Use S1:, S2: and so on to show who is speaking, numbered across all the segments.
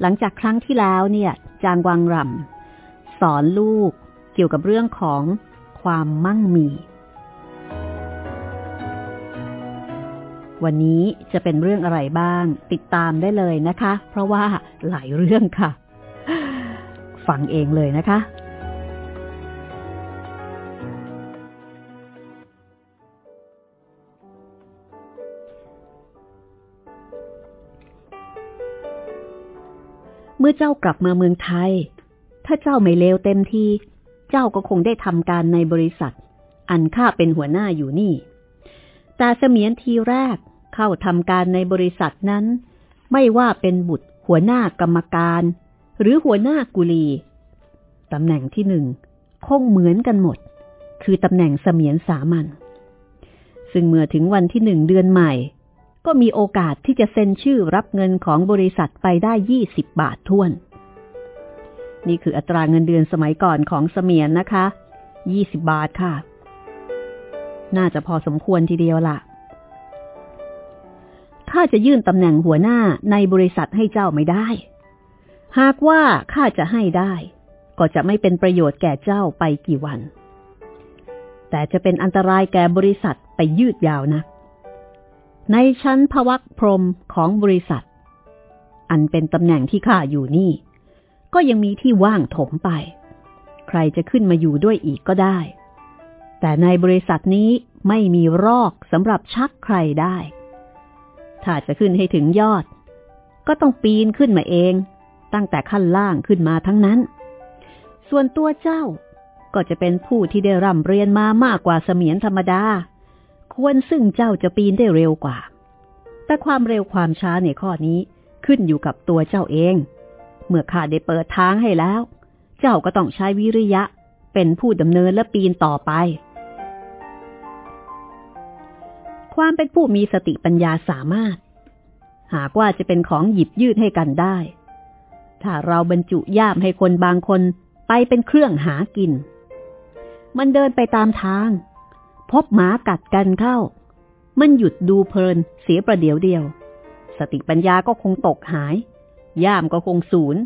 S1: หลังจากครั้งที่แล้วเนี่ย จางวังรำสอนลูกเกี่ยวกับเรื่องของความมั่งมี วันนี้จะเป็นเรื่องอะไรบ้าง ติดตามได้เลยนะคะ เพราะว่าหลายเรื่องค่ะ ฟังเองเลยนะคะ มื่อเจ้ากลับมาเมืองไทย ถ้าเจ้าไม่เลวเต็มทีเจ้าก็คงได้ทำการในบริษัท อันข้าเป็นหัวหน้าอยู่นี่ แต่เสมียนทีแรกเข้าทำการในบริษัทนั้น ไม่ว่าเป็นบุตรหัวหน้ากรรมการ หรือหัวหน้ากุลีตำแหน่งที่หนึ่งคงเหมือนกันหมด คือตำแหน่งเสมียนสามัญซึ่งเมื่อถึงวันที่หนึ่งเดือนใหม่ ก็มีโอกาสที่จะเซ็นชื่อรับเงินของบริษัทไปได้ยี่สิบบาททวน นี่คืออัตราเงินเดือนสมัยก่อนของเสมียนนะคะยี่สิบบาทค่ะ น่าจะพอสมควรทีเดียวละ่ะข้าจะยื่นตำแหน่งหัวหน้าในบริษัทให้เจ้าไม่ได้ หากว่าข้าจะให้ได้ ก็จะไม่เป็นประโยชน์แก่เจ้าไปกี่วัน แต่จะเป็นอันตรายแก่บริษัทไปยืดยาวนะ ในชั้นพวักพรมของบริษัท อันเป็นตำแหน่งที่ข้าอยู่นี่ ก็ยังมีที่ว่างถมไป ใครจะขึ้นมาอยู่ด้วยอีกก็ได้ แต่ในบริษัทนี้ไม่มีรอกสำหรับชักใครได้ ถ้าจะขึ้นให้ถึงยอด ก็ต้องปีนขึ้นมาเอง ตั้งแต่ขั้นล่างขึ้นมาทั้งนั้น ส่วนตัวเจ้าก็จะเป็นผู้ที่ได้ร่ำเรียนมามากกว่าเสมียนธรรมดา ควรซึ่งเจ้าจะปีนได้เร็วกว่า แต่ความเร็วความช้าในข้อนี้ขึ้นอยู่กับตัวเจ้าเอง เมื่อข้าได้เปิดทางให้แล้ว เจ้าก็ต้องใช้วิริยะ เป็นผู้ดำเนินและปีนต่อไป ความเป็นผู้มีสติปัญญาสามารถ หากว่าจะเป็นของหยิบยืดให้กันได้ ถ้าเราบรรจุย่ามให้คนบางคนไปเป็นเครื่องหากิน มันเดินไปตามทาง พบหมากัดกันเข้า มันหยุดดูเพลินเสียประเดี๋ยวเดียว สติปัญญาก็คงตกหาย ย่ามก็คงสูญ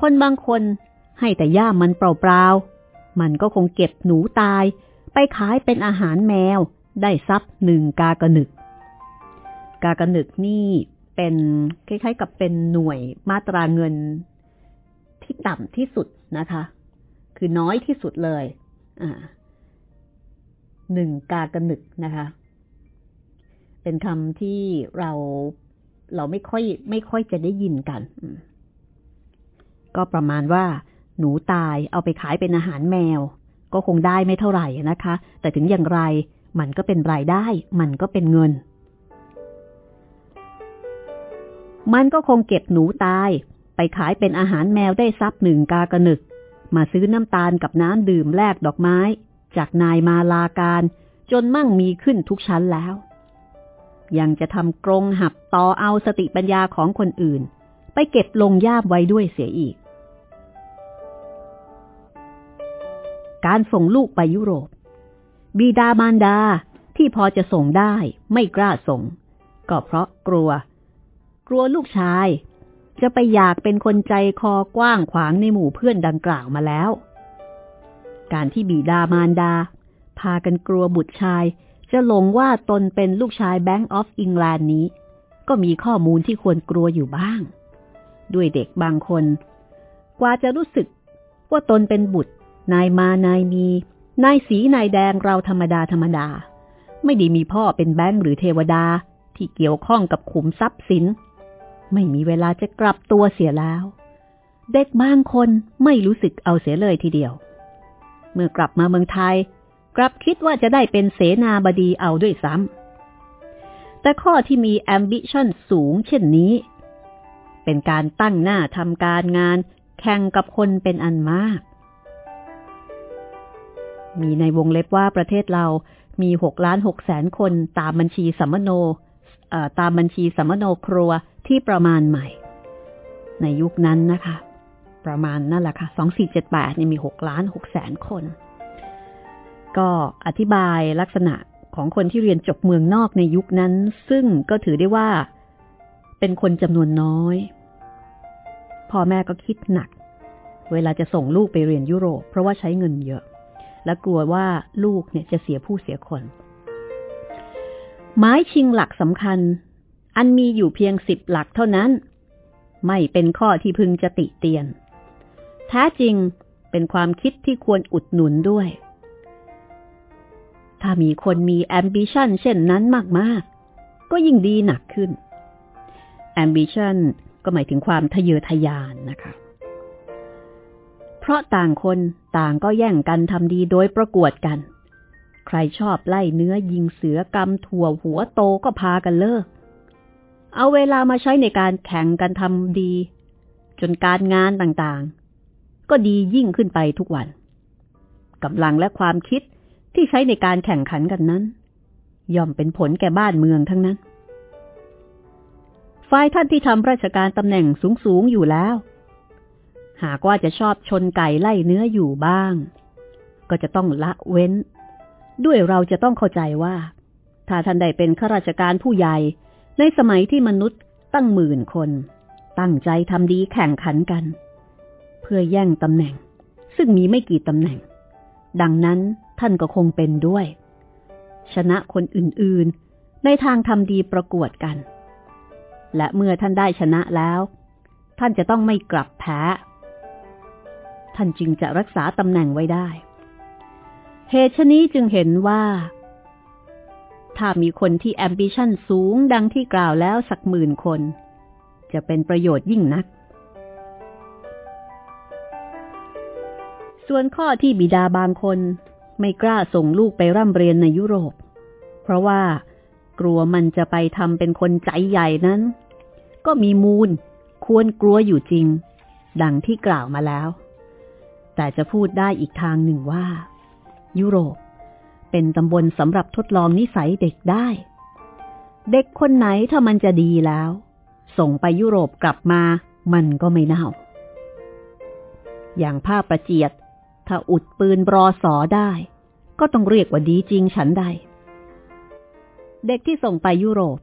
S1: คนบางคนให้แต่ย่ามมันเปล่าๆ มันก็คงเก็บหนูตาย ไปขายเป็นอาหารแมว ได้ซับหนึ่งกากระหนึก กากระหนึกนี่เป็นคล้ายๆ กับเป็นหน่วยมาตราเงินที่ต่ำที่สุดนะคะ คือน้อยที่สุดเลย อ่า หนึ่งกากระหนึกนะคะ เป็นคำที่เราเราไม่ค่อย ไม่ค่อยจะได้ยินกัน ก็ประมาณว่า หนูตายเอาไปขายเป็นอาหารแมว ก็คงได้ไม่เท่าไหร่นะคะ แต่ถึงอย่างไรมันก็เป็นรายได้ มันก็เป็นเงิน มันก็คงเก็บหนูตาย ไปขายเป็นอาหารแมวได้ซับหนึ่งกากระหนึก มาซื้อน้ำตาลกับน้ำดื่มแลกดอกไม้ จากนายมาลาการจนมั่งมีขึ้นทุกชั้นแล้ว ยังจะทำกรงหับต่อเอาสติปัญญาของคนอื่น ไปเก็บลงย่ามไว้ด้วยเสียอีก การส่งลูกไปยุโรป บีดามารดาที่พอจะส่งได้ไม่กล้าส่ง ก็เพราะกลัว กลัวลูกชาย จะไปอยากเป็นคนใจคอกว้างขวางในหมู่เพื่อนดังกล่าวมาแล้ว การที่บีดามารดา พากันกลัวบุตรชาย จะหลงว่าตนเป็นลูกชายแบงก์ออฟอิงแลนด์นี้ ก็มีข้อมูลที่ควรกลัวอยู่บ้าง ด้วยเด็กบางคน กว่าจะรู้สึก ว่าตนเป็นบุตร นายมานายมี นายสีนายแดงเราธรรมดาธรรมดา ไม่ได้มีพ่อเป็นแบงก์หรือเทวดาที่เกี่ยวข้องกับขุมทรัพย์สิน ไม่มีเวลาจะกลับตัวเสียแล้ว เด็กบางคนไม่รู้สึกเอาเสียเลยทีเดียว เมื่อกลับมาเมืองไทย กลับคิดว่าจะได้เป็นเสนาบดีเอาด้วยซ้ำ แต่ข้อที่มีแอมบิชันสูงเช่นนี้ เป็นการตั้งหน้าทำการงานแข่งกับคนเป็นอันมาก มีในวงเล็บว่าประเทศเรามีหกล้านหกแสนคนตามบัญชีสัมมโนตามบัญชีสัมมโนครัวที่ประมาณใหม่ ในยุคนั้นนะคะ ประมาณนั่นแหละค่ะ 2478นี่ยมี 6 ล้าน6แสนคน ก็อธิบายลักษณะของคนที่เรียนจบเมืองนอกในยุคนั้น ซึ่งก็ถือได้ว่า เป็นคนจำนวนน้อย พ่อแม่ก็คิดหนัก เวลาจะส่งลูกไปเรียนยุโรป เพราะว่าใช้เงินเยอะ และกลัวว่าลูกเนี่ยจะเสียผู้เสียคน ไม้ชิงหลักสำคัญ อันมีอยู่เพียงสิบหลักเท่านั้น ไม่เป็นข้อที่พึงจะติเตียน ท้จริงเป็นความคิดที่ควรอุดหนุนด้วย ถ้ามีคนมีแอมบิชันเช่นนั้นมาก ๆ ก็ยิ่งดีหนักขึ้นแอมบิชันก็หมายถึงความทะเยอทะยานนะคะ เพราะต่างคนต่างก็แย่งกันทำดีโดยประกวดกัน ใครชอบไล่เนื้อยิงเสือกำถั่วหัวโตก็พากันเลิก เอาเวลามาใช้ในการแข่งกันทำดี จนการงานต่างๆ ก็ดียิ่งขึ้นไปทุกวันกำลังและความคิดที่ใช้ในการแข่งขันกันนั้น ย่อมเป็นผลแก่บ้านเมืองทั้งนั้น ฝ่ายท่านที่ทำราชการตำแหน่งสูงๆอยู่แล้ว หากว่าจะชอบชนไก่ไล่เนื้ออยู่บ้าง ก็จะต้องละเว้น ด้วยเราจะต้องเข้าใจว่า ถ้าท่านใดเป็นข้าราชการผู้ใหญ่ ในสมัยที่มนุษย์ตั้งหมื่นคน ตั้งใจทำดีแข่งขันกัน เพื่อแย่งตำแหน่ง ซึ่งมีไม่กี่ตำแหน่ง ดังนั้นท่านก็คงเป็นด้วย ชนะคนอื่นๆ ในทางทำดีประกวดกัน และเมื่อท่านได้ชนะแล้ว ท่านจะต้องไม่กลับแพ้ ท่านจึงจะรักษาตำแหน่งไว้ได้ เหตุชนี้จึงเห็นว่าถ้ามีคนที่แอมบิชันสูงดังที่กล่าวแล้วสักหมื่นคน จะเป็นประโยชน์ยิ่งนัก ส่วนข้อที่บิดาบางคนไม่กล้าส่งลูกไปร่ำเรียนในยุโรป เพราะว่ากลัวมันจะไปทำเป็นคนใจใหญ่นั้น ก็มีมูลควรกลัวอยู่จริง ดังที่กล่าวมาแล้ว แต่จะพูดได้อีกทางหนึ่งว่า ยุโรป เป็นตำบลสำหรับทดลองนิสัยเด็กได้ เด็กคนไหนถ้ามันจะดีแล้ว ส่งไปยุโรปกลับมา มันก็ไม่เน่า อย่างภาพประเจียด ถ้าอุดปืนบรอสอได้ ก็ต้องเรียกว่าดีจริงฉันใด เด็กที่ส่งไปยุโรป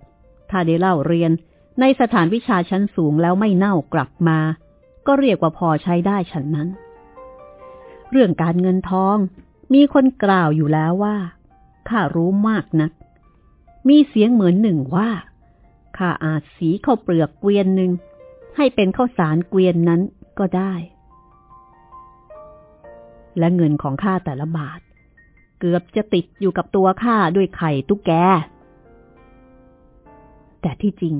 S1: ถ้าได้เล่าเรียนในสถานวิชาชั้นสูงแล้วไม่เน่ากลับมา ก็เรียกว่าพอใช้ได้ฉันนั้น เรื่องการเงินทอง มีคนกล่าวอยู่แล้วว่าข้ารู้มากนัก มีเสียงเหมือนหนึ่งว่าข้าอาจสีข้าวเปลือกเกวียนหนึ่งให้เป็นข้าวสารเกวียนนั้นก็ได้ และเงินของข้าแต่ละบาท เกือบจะติดอยู่กับตัวข้าด้วยไข่ตุ๊กแก แต่ที่จริง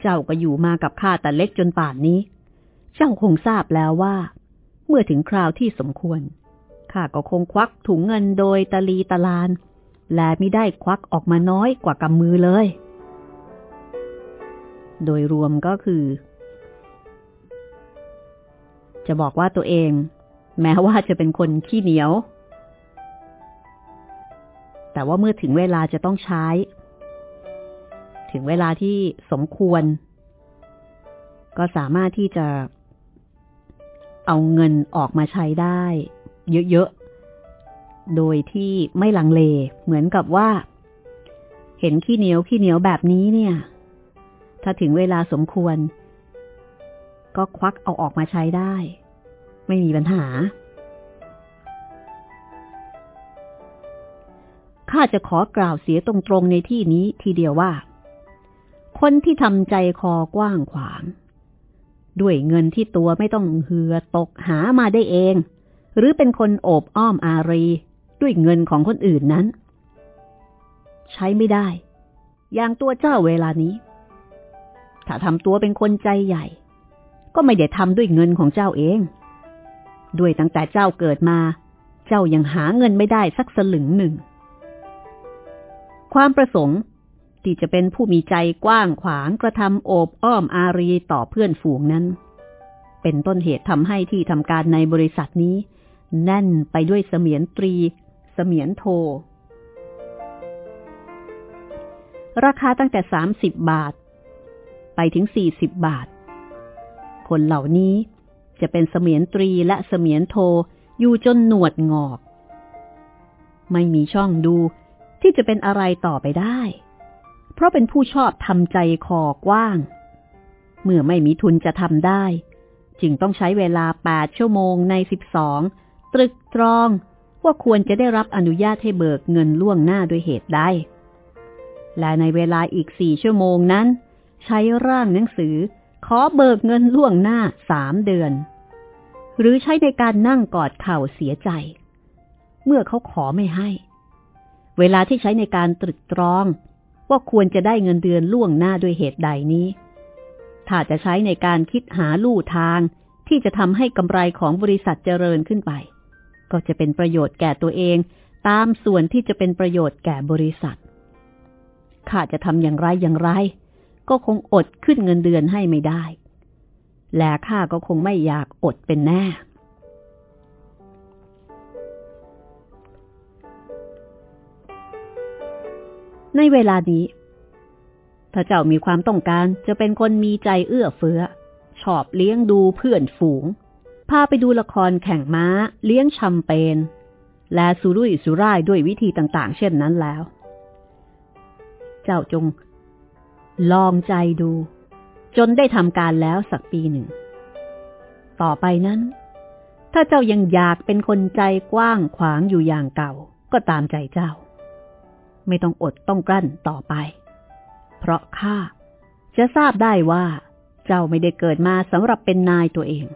S1: เจ้าก็อยู่มากับข้าแต่เล็กจนป่านนี้ เจ้าคงทราบแล้วว่า เมื่อถึงคราวที่สมควรข้าก็คงควักถุงเงินโดยตะลีตะลาน และไม่ได้ควักออกมาน้อยกว่ากำมือเลย โดยรวมก็คือ จะบอกว่าตัวเอง แม้ว่าจะเป็นคนขี้เหนียว แต่ว่าเมื่อถึงเวลาจะต้องใช้ ถึงเวลาที่สมควร ก็สามารถที่จะ เอาเงินออกมาใช้ได้ เยอะๆ โดยที่ไม่ลังเล เหมือนกับว่า เห็นขี้เหนียวขี้เหนียวแบบนี้เนี่ย ถ้าถึงเวลาสมควร ก็ควักเอาออกมาใช้ได้ ไม่มีปัญหา ข้าจะขอกล่าวเสียตรงๆในที่นี้ทีเดียวว่า คนที่ทำใจคอกว้างขวาง ด้วยเงินที่ตัวไม่ต้องเหือตกหามาได้เอง หรือเป็นคนโอบอ้อมอารี ด้วยเงินของคนอื่นนั้น ใช้ไม่ได้ อย่างตัวเจ้าเวลานี้ ถ้าทำตัวเป็นคนใจใหญ่ ก็ไม่ได้ทำด้วยเงินของเจ้าเอง ด้วยตั้งแต่เจ้าเกิดมา เจ้ายังหาเงินไม่ได้สักสลึงหนึ่ง ความประสงค์ที่จะเป็นผู้มีใจกว้างขวางกระทำโอบอ้อมอารีต่อเพื่อนฝูงนั้น เป็นต้นเหตุทำให้ที่ทำการในบริษัทนี้ แน่นไปด้วยเสมียนตรี เสมียนโท ราคาตั้งแต่สามสิบบาท ไปถึงสี่สิบบาท คนเหล่านี้ จะเป็นเสมียนตรีและเสมียนโทอยู่จนหนวดงอก ไม่มีช่องดูที่จะเป็นอะไรต่อไปได้ เพราะเป็นผู้ชอบทำใจคอกว้าง เมื่อไม่มีทุนจะทำได้ จึงต้องใช้เวลาแปดชั่วโมงในสิบสองตรึกตรองว่าควรจะได้รับอนุญาตให้เบิกเงินล่วงหน้าด้วยเหตุใด และในเวลาอีกสี่ชั่วโมงนั้น ใช้ร่างหนังสือขอเบิกเงินล่วงหน้าสามเดือน หรือใช้ในการนั่งกอดเข่าเสียใจ เมื่อเขาขอไม่ให้ เวลาที่ใช้ในการตรึกตรอง ว่าควรจะได้เงินเดือนล่วงหน้าด้วยเหตุใดนี้ ถ้าจะใช้ในการคิดหาลู่ทางที่จะทำให้กำไรของบริษัทเจริญขึ้นไป ก็จะเป็นประโยชน์แก่ตัวเองตามส่วนที่จะเป็นประโยชน์แก่บริษัท ข้าจะทำอย่างไรอย่างไร ก็คงอดขึ้นเงินเดือนให้ไม่ได้ และข้าก็คงไม่อยากอดเป็นแน่ ในเวลานี้ถ้าเจ้ามีความต้องการจะเป็นคนมีใจเอื้อเฟื้อ ชอบเลี้ยงดูเพื่อนฝูง พาไปดูละครแข่งม้า เลี้ยงชัมเปญและสุรุ่ยสุร่ายด้วยวิธีต่าง ๆ เช่นนั้นแล้ว เจ้าจง ลองใจดู จนได้ทำการแล้วสักปีหนึ่ง ต่อไปนั้น ถ้าเจ้ายังอยากเป็นคนใจกว้างขวางอยู่อย่างเก่า ก็ตามใจเจ้า ไม่ต้องอดต้องกลั้นต่อไป เพราะข้าจะทราบได้ว่า เจ้าไม่ได้เกิดมาสำหรับเป็นนายตัวเอง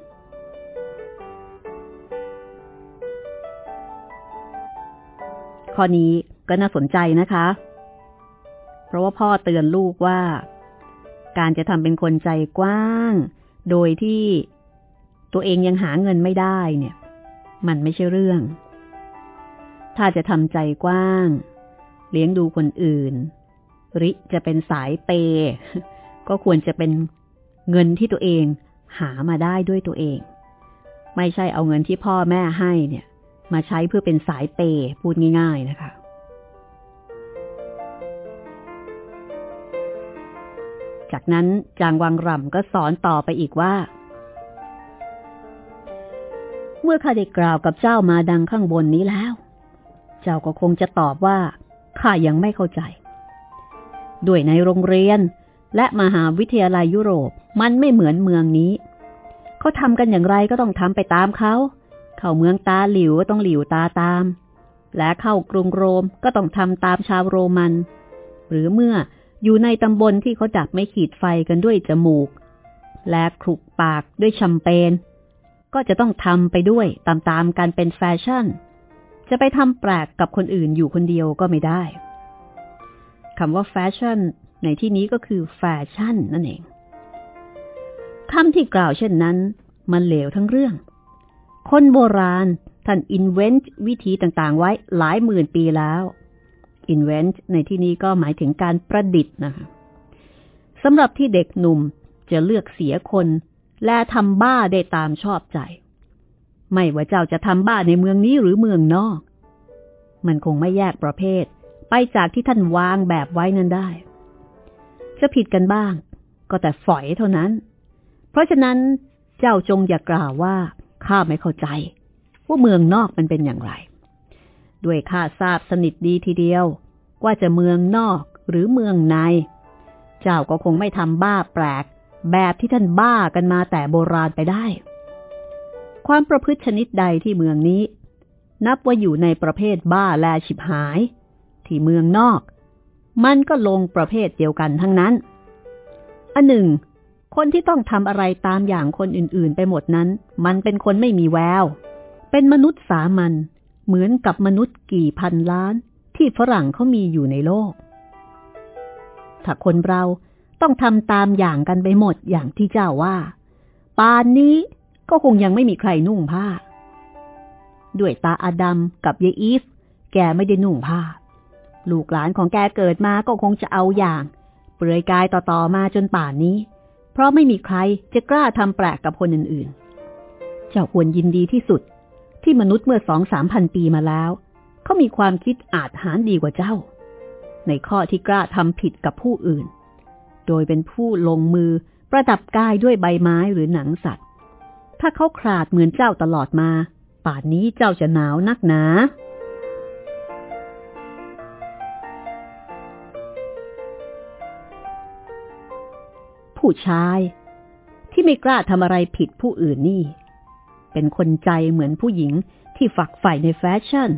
S1: ข้อนี้ก็น่าสนใจนะคะ เพราะว่าพ่อเตือนลูกว่า การจะทำเป็นคนใจกว้าง โดยที่ตัวเองยังหาเงินไม่ได้เนี่ย มันไม่ใช่เรื่อง ถ้าจะทำใจกว้าง เลี้ยงดูคนอื่น ริจะเป็นสายเป ก็ควรจะเป็นเงินที่ตัวเองหามาได้ด้วยตัวเอง ไม่ใช่เอาเงินที่พ่อแม่ให้เนี่ย มาใช้เพื่อเป็นสายเปพูดง่าย ๆนะคะ จากนั้นจางวังรำก็สอนต่อไปอีกว่า เมื่อข้าได้กล่าวกับเจ้ามาดังข้างบนนี้แล้ว เจ้าก็คงจะตอบว่าข้ายังไม่เข้าใจ ด้วยในโรงเรียนและมหาวิทยาลัยยุโรปมันไม่เหมือนเมืองนี้ เขาทำกันอย่างไรก็ต้องทำไปตามเขา เข้าเมืองตาหลิวก็ต้องหลิวตาตาม และเข้ากรุงโรมก็ต้องทำตามชาวโรมัน หรือเมื่อ อยู่ในตำบลที่เขาดับไม่ขีดไฟกันด้วยจมูก และคลุกปากด้วยแชมเปญก็จะต้องทำไปด้วยตามๆกันเป็นแฟชั่น จะไปทำแปลกกับคนอื่นอยู่คนเดียวก็ไม่ได้คำว่าแฟชั่น ในที่นี้ก็คือแฟชั่นนั่นเองคำที่กล่าวเช่นนั้น มันเหลวทั้งเรื่อง คนโบราณท่านอินเวนต์วิธีต่างๆ ไว้หลายหมื่นปีแล้ว invent ในที่นี้ก็หมายถึงการประดิษฐ์นะคะสำหรับที่เด็กหนุ่มจะเลือกเสียคน และทำบ้าได้ตามชอบใจ ไม่ว่าเจ้าจะทำบ้าในเมืองนี้หรือเมืองนอก มันคงไม่แยกประเภท ไปจากที่ท่านวางแบบไว้นั้นได้ จะผิดกันบ้าง ก็แต่ฝอยเท่านั้น เพราะฉะนั้นเจ้าจงอย่ากล่าวว่าข้าไม่เข้าใจ ว่าเมืองนอกมันเป็นอย่างไร ด้วยข้าทราบสนิทดีทีเดียว ว่าจะเมืองนอกหรือเมืองใน เจ้าก็คงไม่ทำบ้าแปลก แบบที่ท่านบ้ากันมาแต่โบราณไปได้ ความประพฤติชนิดใดที่เมืองนี้ นับว่าอยู่ในประเภทบ้าแลฉิบหาย ที่เมืองนอก มันก็ลงประเภทเดียวกันทั้งนั้น อันหนึ่ง คนที่ต้องทำอะไรตามอย่างคนอื่นๆ ไปหมดนั้น มันเป็นคนไม่มีแววเป็นมนุษย์สามัญ เหมือนกับมนุษย์กี่พันล้านที่ฝรั่งเขามีอยู่ในโลก ถ้าคนเราต้องทำตามอย่างกันไปหมดอย่างที่เจ้าว่า ปานนี้ก็คงยังไม่มีใครนุ่งผ้า ด้วยตาอาดัมกับเยอีฟ แกไม่ได้นุ่งผ้า ลูกหลานของแกเกิดมาก็คงจะเอาอย่าง เปลือยกายต่อๆมาจนป่านนี้ เพราะไม่มีใครจะกล้าทำแปลกกับคนอื่นๆ เจ้าควรยินดีที่สุด ที่มนุษย์เมื่อสองสามพันปีมาแล้ว เขามีความคิดอาจหารดีกว่าเจ้า ในข้อที่กล้าทำผิดกับผู้อื่น โดยเป็นผู้ลงมือประดับกายด้วยใบไม้หรือหนังสัตว์ ถ้าเขาขาดเหมือนเจ้าตลอดมา ป่านนี้เจ้าจะหนาวนักหนาผู้ชาย ที่ไม่กล้าทำอะไรผิดผู้อื่นนี่ เป็นคนใจเหมือนผู้หญิงที่ฝักใฝ่ในแฟชั่น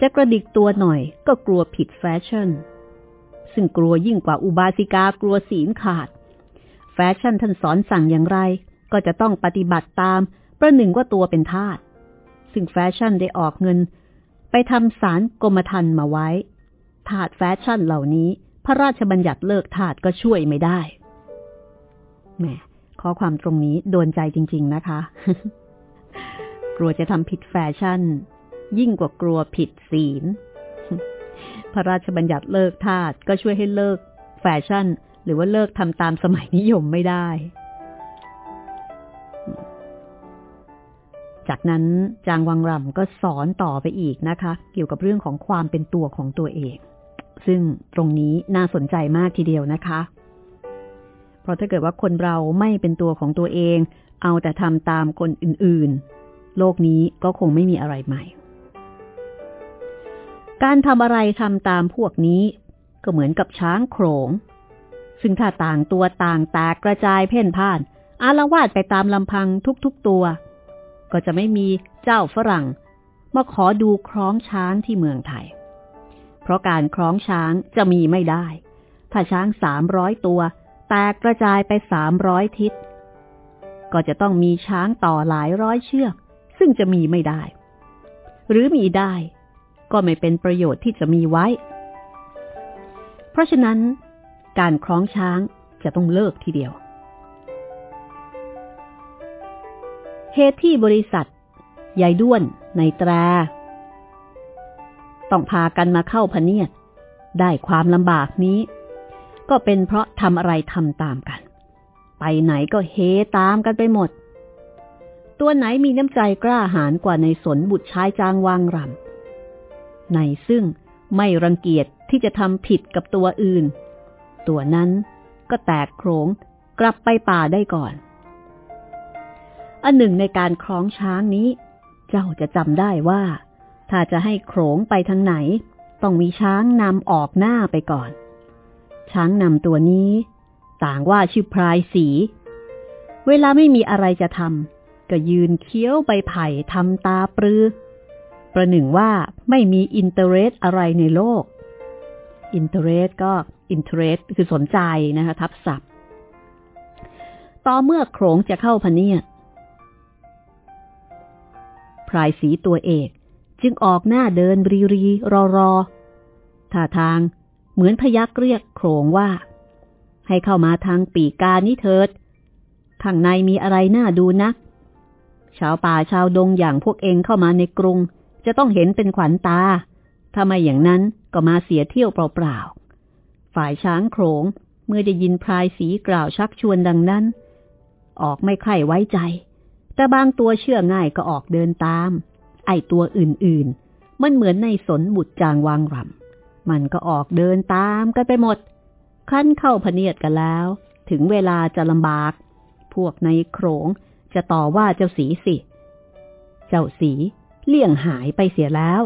S1: จะกระดิกตัวหน่อยก็กลัวผิดแฟชั่น ซึ่งกลัวยิ่งกว่าอุบาสิกากลัวศีลขาด แฟชั่นท่านสอนสั่งอย่างไร ก็จะต้องปฏิบัติตาม ประหนึ่งว่าตัวเป็นทาสซึ่งแฟชั่นได้ออกเงิน ไปทำสารกรมธรรม์มาไว้ทาสแฟชั่นเหล่านี้ พระราชบัญญัติเลิกทาสก็ช่วยไม่ได้แหม ข้อความตรงนี้โดนใจจริง ๆ นะคะ กลัวจะทำผิดแฟชั่น ยิ่งกว่ากลัวผิดศีล พระราชบัญญัติเลิกทาสก็ช่วยให้เลิกแฟชั่น หรือว่าเลิกทำตามสมัยนิยมไม่ได้ จากนั้นจางวังรำก็สอนต่อไปอีกนะคะ เกี่ยวกับเรื่องของความเป็นตัวของตัวเอง ซึ่งตรงนี้น่าสนใจมากทีเดียวนะคะ เพราะถ้าเกิดว่าคนเราไม่เป็นตัวของตัวเอง เอาแต่ทำตามคนอื่นๆ โลกนี้ก็คงไม่มีอะไรใหม่ การทำอะไรทำตามพวกนี้ ก็เหมือนกับช้างโขง ซึ่งถ้าต่างตัวต่างแตกกระจายเพ่นพ่าน อารวาดไปตามลำพังทุกๆตัว ก็จะไม่มีเจ้าฝรั่ง มาขอดูคล้องช้างที่เมืองไทย เพราะการคล้องช้างจะมีไม่ได้ ถ้าช้างสามร้อยตัว ตกกระจายไปสามร้อยทิศ ก็จะต้องมีช้างต่อหลายร้อยเชือก ซึ่งจะมีไม่ได้ หรือมีได้ ก็ไม่เป็นประโยชน์ที่จะมีไว้ เพราะฉะนั้น การคล้องช้างจะต้องเลิกทีเดียว เหตุที่บริษัทยายด้วน ในตราต้องพากันมาเข้าพเนียด ได้ความลำบากนี้ ก็เป็นเพราะทำอะไรทำตามกัน ไปไหนก็เฮตามกันไปหมด ตัวไหนมีน้ำใจกล้าหาญกว่าในสนบุตรชายจางวางรำในซึ่งไม่รังเกียจที่จะทำผิดกับตัวอื่น ตัวนั้นก็แตกโขงกลับไปป่าได้ก่อน อันหนึ่งในการคล้องช้างนี้ เจ้าจะจำได้ว่า ถ้าจะให้โขลงไปทางไหน ต้องมีช้างนำออกหน้าไปก่อน ช้างนำตัวนี้ ต่างว่าชื่อพลายสี เวลาไม่มีอะไรจะทำก็ยืนเคี้ยวใบไผ่ทำตาปรือ ประหนึ่งว่าไม่มี interest อะไรในโลก interest ก็ interest คือสนใจนะคะทับศัพท์ ต่อเมื่อโขลงจะเข้าเพนียดพรายสีตัวเอก จึงออกหน้าเดินรีรีรอรอท่าทาง เหมือนพยักเรียกโครงว่า ให้เข้ามาทางปีกานี้เถิด ข้างในมีอะไรน่าดูนัก ชาวป่าชาวดงอย่างพวกเองเข้ามาในกรุง จะต้องเห็นเป็นขวัญตา ถ้าไม่อย่างนั้นก็มาเสียเที่ยวเปล่าๆ ฝ่ายช้างโขงเมื่อได้ยินพรายสีกล่าวชักชวนดังนั้น ออกไม่ใคร่ไว้ใจ แต่บางตัวเชื่อง่ายก็ออกเดินตาม ไอตัวอื่นๆ มันเหมือนในสนบุตรจางวางรำ มันก็ออกเดินตามกันไปหมด ขั้นเข้าพเนียดกันแล้ว ถึงเวลาจะลำบาก พวกในโขงจะต่อว่าเจ้าสีสิ เจ้าสีเลี่ยงหายไปเสียแล้ว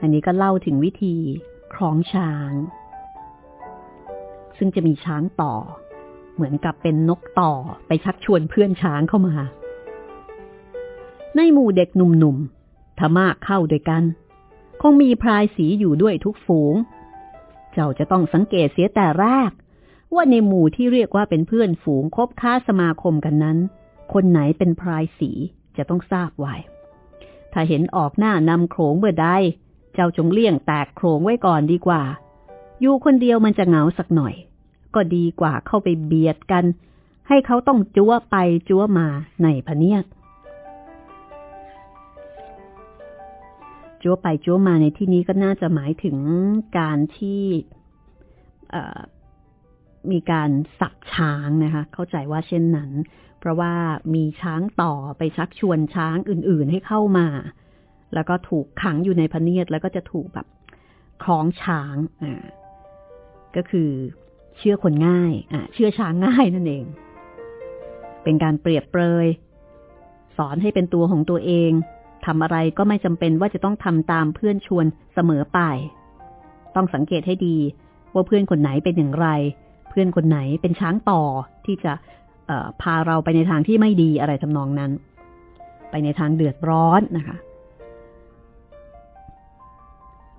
S1: อันนี้ก็เล่าถึงวิธีคล้องช้าง ซึ่งจะมีช้างต่อ เหมือนกับเป็นนกต่อไปชักชวนเพื่อนช้างเข้ามา ในหมู่เด็กหนุ่มๆถ้ามากเข้าด้วยกัน คงมีพรายสีอยู่ด้วยทุกฝูง เจ้าจะต้องสังเกตเสียแต่แรก ว่าในหมู่ที่เรียกว่าเป็นเพื่อนฝูงคบค้าสมาคมกันนั้น คนไหนเป็นพรายสีจะต้องทราบไว้ ถ้าเห็นออกหน้านำโขงเบื่อใด เจ้าจงเลี่ยงแตกโขงไว้ก่อนดีกว่า อยู่คนเดียวมันจะเหงาสักหน่อย ก็ดีกว่าเข้าไปเบียดกัน ให้เขาต้องจั้วไปจั้วมาในพเนียด จัวไปจัวมาในที่นี้ก็น่าจะหมายถึงการที่มีการสักช้างนะคะ เข้าใจว่าเช่นนั้น เพราะว่ามีช้างต่อไปชักชวนช้างอื่นๆให้เข้ามา แล้วก็ถูกขังอยู่ในพเนียดแล้วก็จะถูกแบบคล้องช้างอ่าก็คือเชื่อคนง่ายอ่าเชื่อช้างง่ายนั่นเอง เป็นการเปรียบเปรย สอนให้เป็นตัวของตัวเอง ทำอะไรก็ไม่จำเป็นว่าจะต้องทำตามเพื่อนชวนเสมอไป ต้องสังเกตให้ดีว่าเพื่อนคนไหนเป็นอย่างไร เพื่อนคนไหนเป็นช้างต่อที่จะพาเราไปในทางที่ไม่ดีอะไรทำนองนั้น ไปในทางเดือดร้อนนะคะ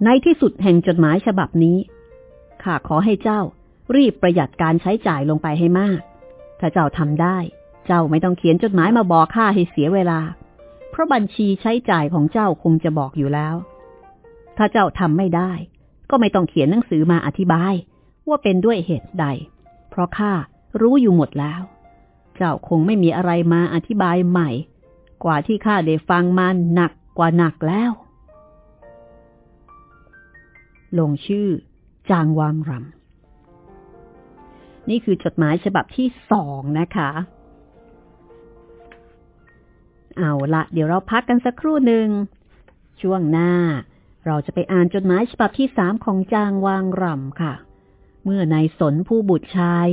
S1: ในที่สุดแห่งจดหมายฉบับนี้ข้าขอให้เจ้า รีบประหยัดการใช้จ่ายลงไปให้มาก ถ้าเจ้าทำได้ เจ้าไม่ต้องเขียนจดหมายมาบอกข้าให้เสียเวลา เพราะบัญชีใช้จ่ายของเจ้าคงจะบอกอยู่แล้ว ถ้าเจ้าทำไม่ได้ ก็ไม่ต้องเขียนหนังสือมาอธิบาย ว่าเป็นด้วยเหตุใด เพราะข้ารู้อยู่หมดแล้ว เจ้าคงไม่มีอะไรมาอธิบายใหม่ กว่าที่ข้าได้ฟังมาหนักกว่าหนักแล้ว ลงชื่อ จางวางรำนี่คือจดหมายฉบับที่สองนะคะ เอาละเดี๋ยวเราพักกันสักครู่หนึ่ง ช่วงหน้า เราจะไปอ่านจดหมายฉบับที่สามของจางวางรำค่ะ เมื่อนายสนผู้บุตรชาย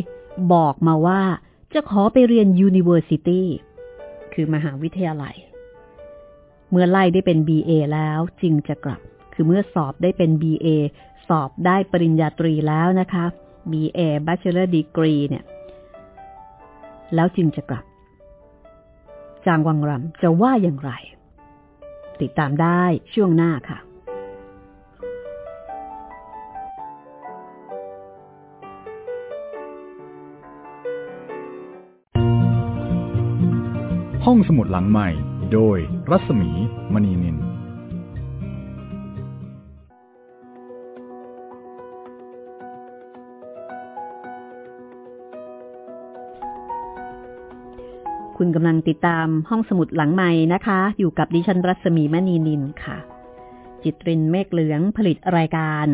S1: บอกมาว่าจะขอไปเรียน University คือมหาวิทยาลัย เมื่อไล่ได้เป็น BA แล้วจึงจะกลับ คือเมื่อสอบได้เป็น BA สอบได้ปริญญาตรีแล้วนะคะ BA Bachelor Degree เนี่ย แล้วจึงจะกลับ จางวังรำจะว่าอย่างไร ติดตามได้ช่วงหน้าค่ะ
S2: ห้องสมุดหลังใหม่ โดยรัศมีมณีนิน
S1: คุณกำลังติดตามห้องสมุดหลังใหม่นะคะ อยู่กับดิฉันรัศมีมณีนินค่ะ จิตรินเมฆเหลืองผลิตรายการ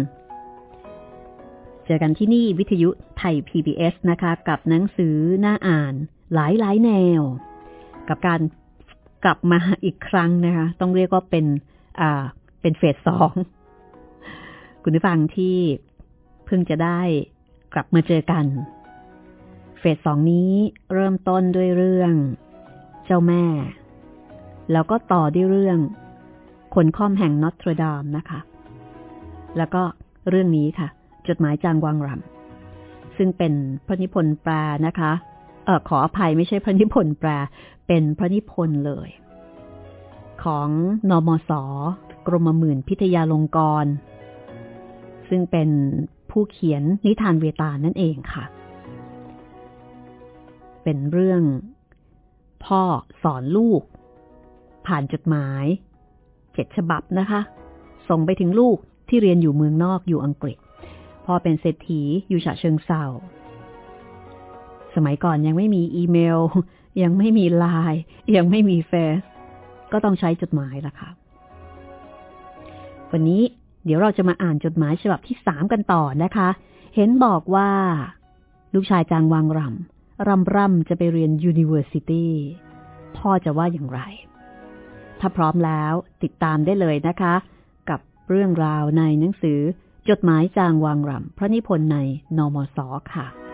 S1: เจอกันที่นี่วิทยุไทย PBS นะคะ กับหนังสือหน้าอ่านหลายหลายแนว กับการกลับมาอีกครั้งนะคะ ต้องเรียกว่าเป็นอ่าเป็นเฟสสอง คุณผู้ฟังที่เพิ่งจะได้กลับมาเจอกัน เฟสสองนี้เริ่มต้นด้วยเรื่อง เจ้าแม่ แล้วก็ต่อด้วยเรื่อง คนค่อมแห่งนอตรดามนะคะ แล้วก็เรื่องนี้ค่ะ จดหมายจางวังรำซึ่งเป็นพระนิพนธ์แปลนะคะ เออขออภัยไม่ใช่พระนิพนธ์แปล เป็นพระนิพนธ์เลย ของนอมศกรมหมื่นพิทยาลงกร ซึ่งเป็นผู้เขียนนิทานเวตานั่นเองค่ะ เป็นเรื่อง พ่อสอนลูก ผ่านจดหมายเจ็ดฉบับนะคะ ส่งไปถึงลูกที่เรียนอยู่เมืองนอกอยู่อังกฤษ พ่อเป็นเศรษฐีอยู่ฉะเชิงเซาสมัยก่อนยังไม่มีอีเมล ยังไม่มีไลน์ยังไม่มีเฟซก็ต้องใช้จดหมายละค่ะ วันนี้เดี๋ยวเราจะมาอ่านจดหมายฉบับที่สามกันต่อนะคะ เห็นบอกว่า ลูกชายจางวางรำ รำร่ำจะไปเรียนยูนิเวอร์ซิตี้พ่อจะว่าอย่างไร ถ้าพร้อมแล้วติดตามได้เลยนะคะ กับเรื่องราวในหนังสือจดหมายจางวางรำพระนิพนธ์ในนมศค่ะ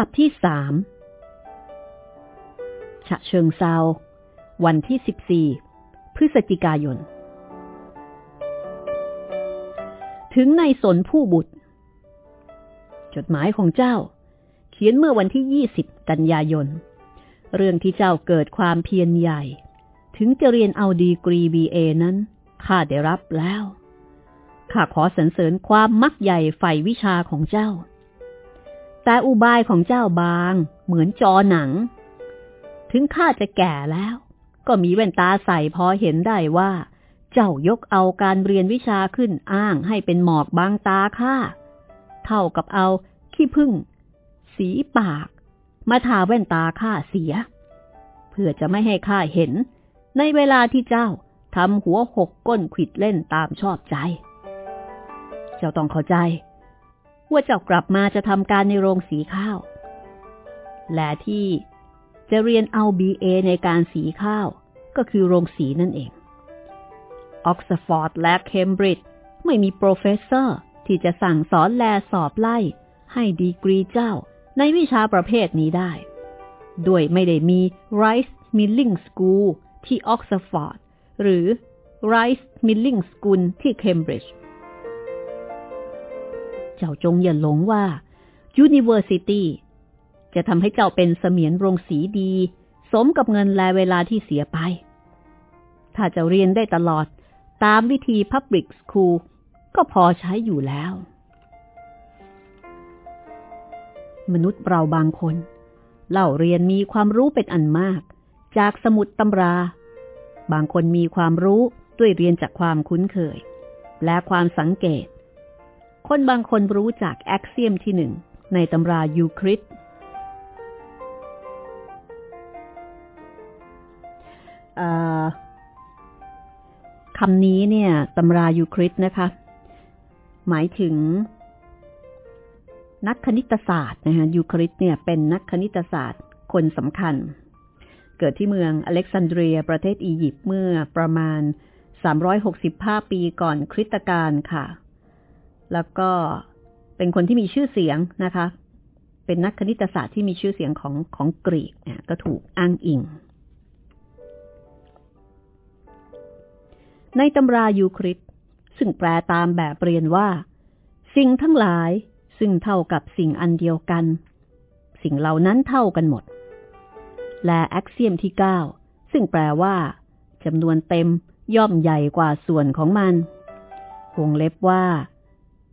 S1: บับที่สามฉะเชิงเซาวันที่สิบสี่พฤศจิกายน ถึงในสนผู้บุตร จดหมายของเจ้า เขียนเมื่อวันที่ยี่สิบกันยายน เรื่องที่เจ้าเกิดความเพียรใหญ่ ถึงจะเรียนเอาดีกรีบีเอนั้น ข้าได้รับแล้ว ข้าขอสรรเสริญความมักใหญ่ใฝ่วิชาของเจ้า แต่อุบายของเจ้าบาง เหมือนจอหนัง ถึงข้าจะแก่แล้ว ก็มีแว่นตาใส่พอเห็นได้ว่า เจ้ายกเอาการเรียนวิชาขึ้นอ้างให้เป็นหมอกบางตาข้าเท่ากับเอาขี้พึ่ง สีปาก มาทาแว่นตาข้าเสีย เพื่อจะไม่ให้ข้าเห็น ในเวลาที่เจ้าทำหัวหกก้นขิดเล่นตามชอบใจ เจ้าต้องเข้าใจ ว่าเจ้ากลับมาจะทำการในโรงสีข้าว และที่จะเรียนเอา B.A. ในการสีข้าวก็คือโรงสีนั่นเองออกซฟอร์ดและเคมบริดจ์ไม่มี professor ที่จะสั่งสอนแลสอบไล่ ให้ดีกรีเจ้าในวิชาประเภทนี้ได้ ด้วยไม่ได้มี Rice Milling School ที่ออกซฟอร์ดหรือ Rice Milling School ที่เคมบริดจ์ เจ้าจงอย่าหลงว่า University จะทำให้เจ้าเป็นเสมียนโรงสีดี สมกับเงินและเวลาที่เสียไป ถ้าจะเรียนได้ตลอดตามวิธี Public School ก็พอใช้อยู่แล้ว มนุษย์เราบางคน เล่าเรียนมีความรู้เป็นอันมาก จากสมุดตำรา บางคนมีความรู้ด้วยเรียนจากความคุ้นเคย และความสังเกต คนบางคนรู้จากแอคเซียมที่หนึ่งในตำรายูคริตคำนี้เนี่ยตำรายูคริตนะคะ หมายถึง นักคณิตศาสตร์นะคะยูคริตเนี่ยเป็นนักคณิตศาสตร์คนสำคัญ เกิดที่เมืองอเล็กซานเดรียประเทศอียิปต์เมื่อประมาณ 365 ปีก่อนคริสตกาลค่ะ แล้วก็เป็นคนที่มีชื่อเสียงนะคะ เป็นนักคณิตศาสตร์ที่มีชื่อเสียงของของกรีกเนี่ยก็ถูกอ้างอิง ในตำรายูคริตซึ่งแปลตามแบบเรียนว่า สิ่งทั้งหลายซึ่งเท่ากับสิ่งอันเดียวกัน สิ่งเหล่านั้นเท่ากันหมด และ axiom ที่เก้าซึ่งแปลว่าจำนวนเต็มย่อมใหญ่กว่าส่วนของมัน วงเล็บว่า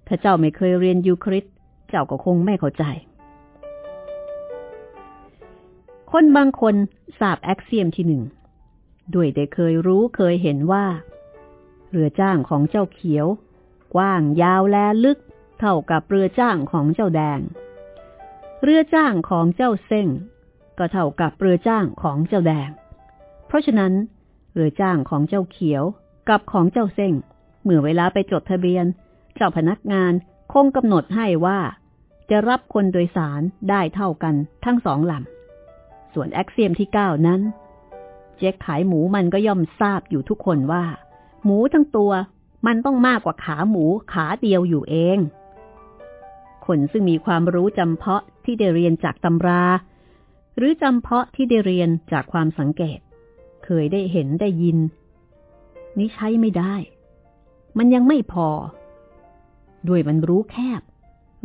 S1: ถ้าเจ้าไม่เคยเรียนยูคริตเจ้าก็คงไม่เข้าใจ คนบางคนทราบ axiom ที่หนึ่ง ด้วยได้เคยรู้เคยเห็นว่า เรือจ้างของเจ้าเขียว กว้างยาวและลึกเท่ากับเรือจ้างของเจ้าแดง เรือจ้างของเจ้าเส้งก็เท่ากับเรือจ้างของเจ้าแดง เพราะฉะนั้น เรือจ้างของเจ้าเขียวกับของเจ้าเส้งเมื่อเวลาไปจดทะเบียน เจ้าพนักงานคงกำหนดให้ว่า จะรับคนโดยสารได้เท่ากันทั้งสองลำ ส่วนแอคเซียมที่เก้านั้น เจ๊กขายหมูมันก็ย่อมทราบอยู่ทุกคนว่า หมูทั้งตัวมันต้องมากกว่าขาหมูขาเดียวอยู่เอง คนซึ่งมีความรู้จำเพาะที่ได้เรียนจากตำรา หรือจำเพาะที่ได้เรียนจากความสังเกต เคยได้เห็นได้ยิน นี้ใช้ไม่ได้ มันยังไม่พอ ด้วยมันรู้แคบ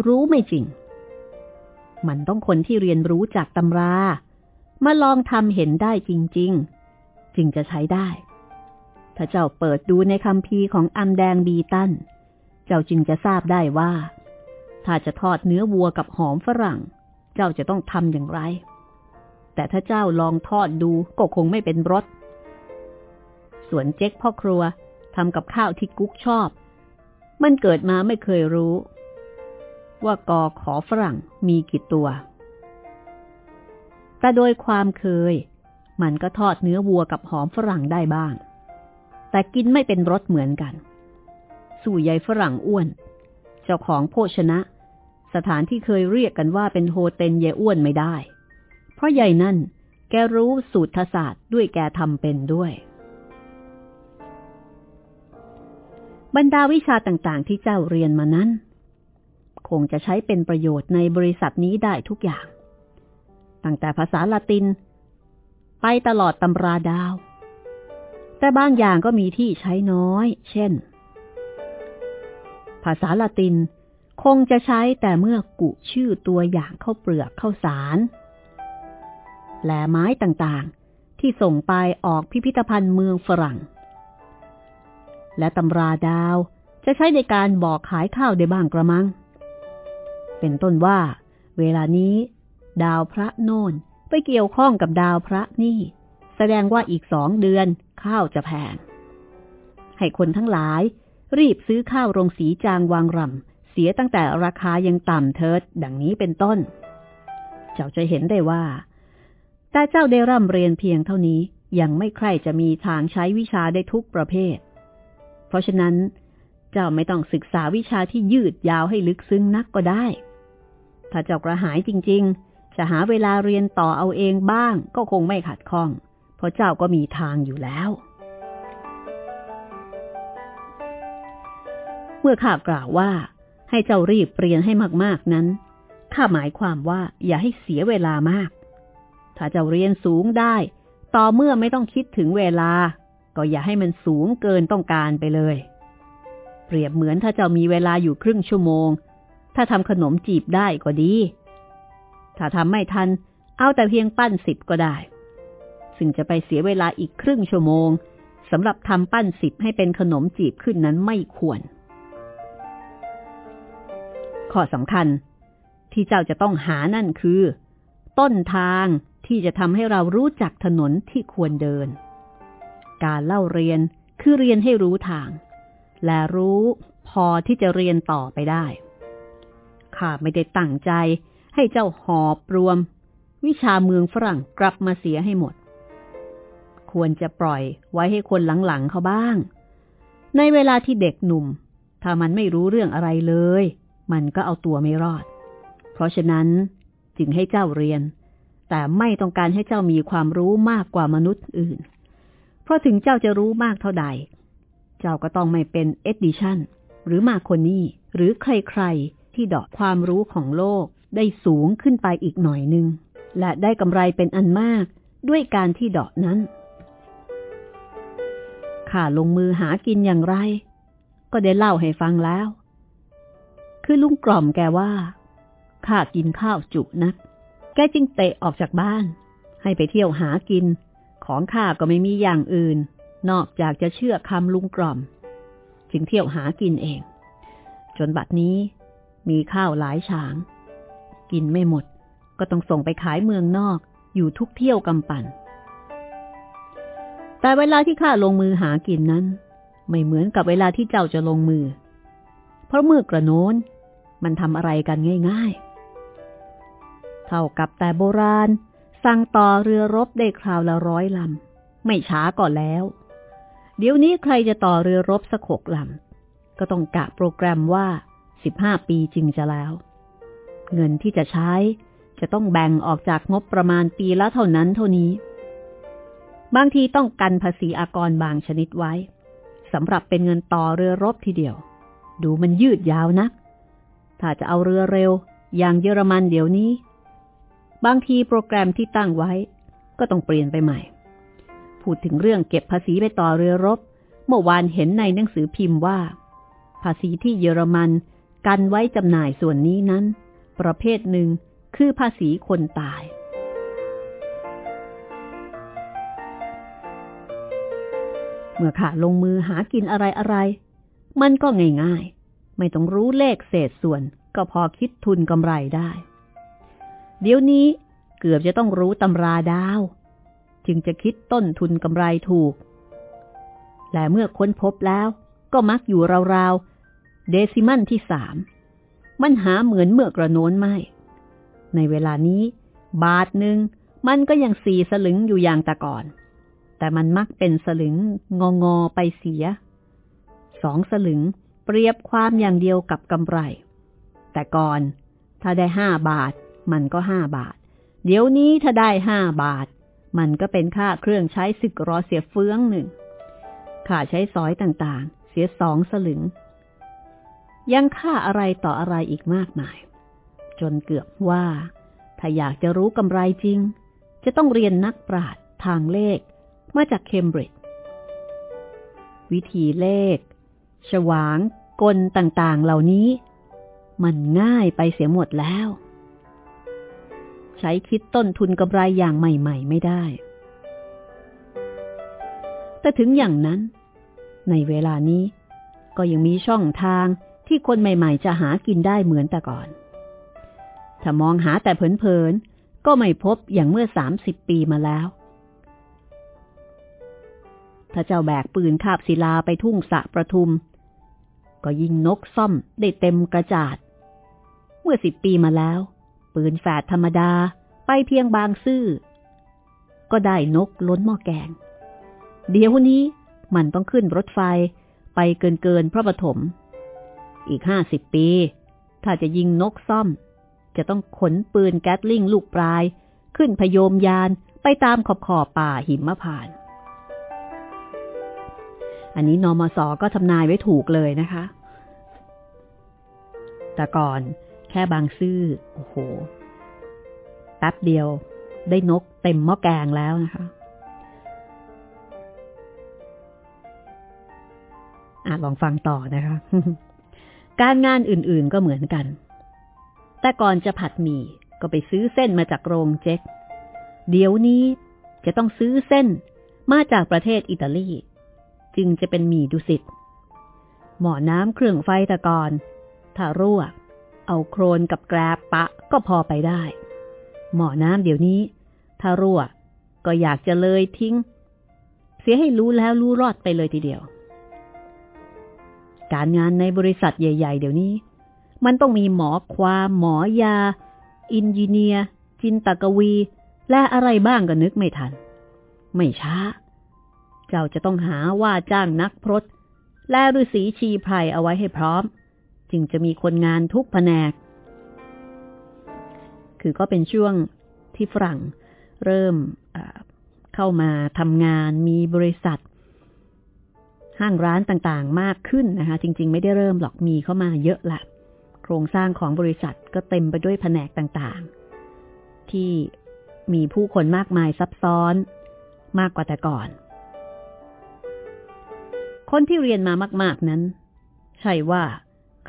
S1: รู้ไม่จริง มันต้องคนที่เรียนรู้จากตำรา มาลองทำเห็นได้จริง ๆ จึงจะใช้ได้ ถ้าเจ้าเปิดดูในคำพีของอัมแดงบีตัน เจ้าจึงจะทราบได้ว่า ถ้าจะทอดเนื้อวัวกับหอมฝรั่ง เจ้าจะต้องทำอย่างไร แต่ถ้าเจ้าลองทอดดูก็คงไม่เป็นรสส่วนเจ๊กพ่อครัวทำกับข้าวที่กุ๊กชอบ มันเกิดมาไม่เคยรู้ ว่ากอขอฝรั่งมีกี่ตัว แต่โดยความเคย มันก็ทอดเนื้อวัวกับหอมฝรั่งได้บ้าง แต่กินไม่เป็นรสเหมือนกัน สู่ใยฝรั่งอ้วน เจ้าของโภชนะ สถานที่เคยเรียกกันว่าเป็นโฮเทนเยอ้วนไม่ได้ เพราะใหญ่นั่นแกรู้สูตรศาสตร์ด้วยแกทำเป็นด้วย บรรดาวิชาต่างๆ ที่เจ้าเรียนมานั้น คงจะใช้เป็นประโยชน์ในบริษัทนี้ได้ทุกอย่าง ตั้งแต่ภาษาละติน ไปตลอดตำราดาว แต่บางอย่างก็มีที่ใช้น้อย เช่น ภาษาละตินคงจะใช้แต่เมื่อกุชื่อตัวอย่างเข้าเปลือกเข้าสารแหลไม้ต่างๆ ที่ส่งไปออกพิพิธภัณฑ์เมืองฝรั่ง และตำราดาวจะใช้ในการบอกขายข้าวได้บ้างกระมัง เป็นต้นว่า เวลานี้ ดาวพระโน่นไปเกี่ยวข้องกับดาวพระนี่ แสดงว่าอีกสองเดือนข้าวจะแพง ให้คนทั้งหลาย รีบซื้อข้าวโรงสีจางวางรำเสียตั้งแต่ราคายังต่ำเทิดดังนี้เป็นต้น เจ้าจะเห็นได้ว่าแต่เจ้าได้ร่ำเรียนเพียงเท่านี้ยังไม่ใครจะมีทางใช้วิชาได้ทุกประเภท เพราะฉะนั้น เจ้าไม่ต้องศึกษาวิชาที่ยืดยาวให้ลึกซึ้งนักก็ได้ ถ้าเจ้ากระหายจริง ๆ จะหาเวลาเรียนต่อเอาเองบ้างก็คงไม่ขัดข้อง เพราะเจ้าก็มีทางอยู่แล้ว เมื่อข้ากล่าวว่า ให้เจ้ารีบเรียนให้มากๆนั้นข้าหมายความว่าอย่าให้เสียเวลามาก ถ้าเจ้าเรียนสูงได้ ต่อเมื่อไม่ต้องคิดถึงเวลา ก็อย่าให้มันสูงเกินต้องการไปเลย เปรียบเหมือนถ้าเจ้ามีเวลาอยู่ครึ่งชั่วโมง ถ้าทำขนมจีบได้ก็ดี ถ้าทำไม่ทัน เอาแต่เพียงปั้นสิบก็ได้ ซึ่งจะไปเสียเวลาอีกครึ่งชั่วโมงสำหรับทำปั้นสิบให้เป็นขนมจีบขึ้นนั้นไม่ควร ข้อสำคัญที่เจ้าจะต้องหานั่นคือ ต้นทางที่จะทำให้เรารู้จักถนนที่ควรเดิน การเล่าเรียนคือเรียนให้รู้ทาง และรู้พอที่จะเรียนต่อไปได้ ข้าไม่ได้ตั้งใจให้เจ้าหอบรวม วิชาเมืองฝรั่งกลับมาเสียให้หมด ควรจะปล่อยไว้ให้คนหลังๆเขาบ้าง ในเวลาที่เด็กหนุ่ม ถ้ามันไม่รู้เรื่องอะไรเลย มันก็เอาตัวไม่รอด เพราะฉะนั้นจึงให้เจ้าเรียน แต่ไม่ต้องการให้เจ้ามีความรู้มากกว่ามนุษย์อื่น เพราถึงเจ้าจะรู้มากเท่าใด เจ้าก็ต้องไม่เป็นเอ็ดดิชันหรือมาคนนี่หรือใครๆ ที่ดอกความรู้ของโลกได้สูงขึ้นไปอีกหน่อยนึง และได้กำไรเป็นอันมากด้วยการที่ดอกนั้น ข้าลงมือหากินอย่างไร ก็ได้เล่าให้ฟังแล้ว คือลุงกล่อมแกว่า ข้ากินข้าวจุนัก แกจึงเตะออกจากบ้าน ให้ไปเที่ยวหากิน ของข้าก็ไม่มีอย่างอื่น นอกจากจะเชื่อคำลุงกล่อม จึงเที่ยวหากินเอง จนบัดนี้มีข้าวหลายฉาง กินไม่หมด ก็ต้องส่งไปขายเมืองนอกอยู่ทุกเที่ยวกำปั่น แต่เวลาที่ข้าลงมือหากินนั้น ไม่เหมือนกับเวลาที่เจ้าจะลงมือ เพราะมือกระโน้น มันทำอะไรกันง่าย ๆ เท่ากับแต่โบราณ สั่งต่อเรือรบได้คราวละร้อยลำ ไม่ช้าก่อนแล้ว เดี๋ยวนี้ใครจะต่อเรือรบสักหกลำ ก็ต้องกะโปรแกรมว่าสิบห้าปีจริงจะแล้ว เงินที่จะใช้จะต้องแบ่งออกจากงบประมาณปีละเท่านั้นเท่านี้ บางทีต้องกันภาษีอากรบางชนิดไว้สำหรับเป็นเงินต่อเรือรบทีเดียว ดูมันยืดยาวนัก ถ้าจะเอาเรือเร็ว อย่างเยอรมันเดี๋ยวนี้ บางทีโปรแกรมที่ตั้งไว้ ก็ต้องเปลี่ยนไปใหม่ พูดถึงเรื่องเก็บภาษีไปต่อเรือรบ เมื่อวานเห็นในหนังสือพิมพ์ว่า ภาษีที่เยอรมันกันไว้จำหน่ายส่วนนี้นั้น ประเภทหนึ่งคือภาษีคนตาย เมื่อข้าลงมือหากินอะไรอะไร มันก็ง่ายๆ ไม่ต้องรู้เลขเศษส่วนก็พอคิดทุนกำไรได้ เดี๋ยวนี้เกือบจะต้องรู้ตำราดาว จึงจะคิดต้นทุนกำไรถูก และเมื่อค้นพบแล้ว ก็มักอยู่ราวๆเดซิมันที่สามมันหาเหมือนเมื่อกระโน้นไม่ ในเวลานี้บาทหนึ่งมันก็ยังสี่สลึงอยู่อย่างแต่ก่อน แต่มันมักเป็นสลึงงองอไปเสีย สองสลึงเปรียบความอย่างเดียวกับกำไร แต่ก่อนถ้าได้ห้าบาท มันก็ห้าบาท เดี๋ยวนี้ถ้าได้ห้าบาท มันก็เป็นค่าเครื่องใช้สึกรอเสียเฟื้องหนึ่งค่าใช้สอยต่างๆ เสียสองสลึง ยังค่าอะไรต่ออะไรอีกมากมาย จนเกือบว่า ถ้าอยากจะรู้กำไรจริง จะต้องเรียนนักปราชญ์ทางเลข มาจากเคมบริดจ์วิธีเลข ฉวาง กลต่างๆ เหล่านี้ มันง่ายไปเสียหมดแล้ว ใช้คิดต้นทุนกำไรอย่างใหม่ ๆ ไม่ได้ แต่ถึงอย่างนั้น ในเวลานี้ก็ยังมีช่องทางที่คนใหม่ ๆ จะหากินได้เหมือนแต่ก่อน ถ้ามองหาแต่เผินๆ ก็ไม่พบอย่างเมื่อสามสิบปีมาแล้ว ถ้าเจ้าแบกปืนคาบศิลาไปทุ่งสะประทุม ก็ยิงนกซ่อมได้เต็มกระจาด เมื่อสิบปีมาแล้ว ปืนแฝดธรรมดาไปเพียงบางซื่อ ก็ได้นกล้นหม้อแกง เดี๋ยวนี้มันต้องขึ้นรถไฟไปเกินเกินพระปฐมอีกห้าสิบปี ถ้าจะยิงนกซ่อม จะต้องขนปืนแก๊สลิงลูกปลาย ขึ้นพยมยานไปตามขอบขอบป่าหิมพาน อันนี้นอมศก็ทำนายไว้ถูกเลยนะคะ แต่ก่อน แค่บางซื่อโอ้โหแป๊บเดียวได้นกเต็มหม้อแกงแล้วนะคะอาจลองฟังต่อนะคะ การงานอื่นๆก็เหมือนกัน แต่ก่อนจะผัดหมี่ก็ไปซื้อเส้นมาจากโรงเจ๊ก เดี๋ยวนี้จะต้องซื้อเส้นมาจากประเทศอิตาลี จึงจะเป็นหมี่ดุสิตหม้อน้ำเครื่องไฟตะกอนถ้ารั่ว เอาโครนกับแกรบปะก็พอไปได้ หมอน้ำเดี๋ยวนี้ ถ้ารั่ว ก็อยากจะเลยทิ้ง เสียให้รู้แล้วรู้รอดไปเลยทีเดียว การงานในบริษัทใหญ่ ๆ เดี๋ยวนี้ มันต้องมีหมอความหมอยา อินจิเนียร์จินตกวี และอะไรบ้างก็นึกไม่ทัน ไม่ช้า เจ้าจะต้องหาว่าจ้างนักพรตและฤาษีชีไพรเอาไว้ให้พร้อม จึงจะมีคนงานทุกแผนก คือก็เป็นช่วงที่ฝรั่งเริ่มเข้ามาทำงานมีบริษัท ห้างร้านต่างๆมากขึ้นนะคะ จริง ๆ ไม่ได้เริ่มหรอกมีเข้ามาเยอะละโครงสร้างของบริษัทก็เต็มไปด้วยแผนกต่างๆ ที่มีผู้คนมากมายซับซ้อนมากกว่าแต่ก่อน คนที่เรียนมามาก ๆนั้น ใช่ว่า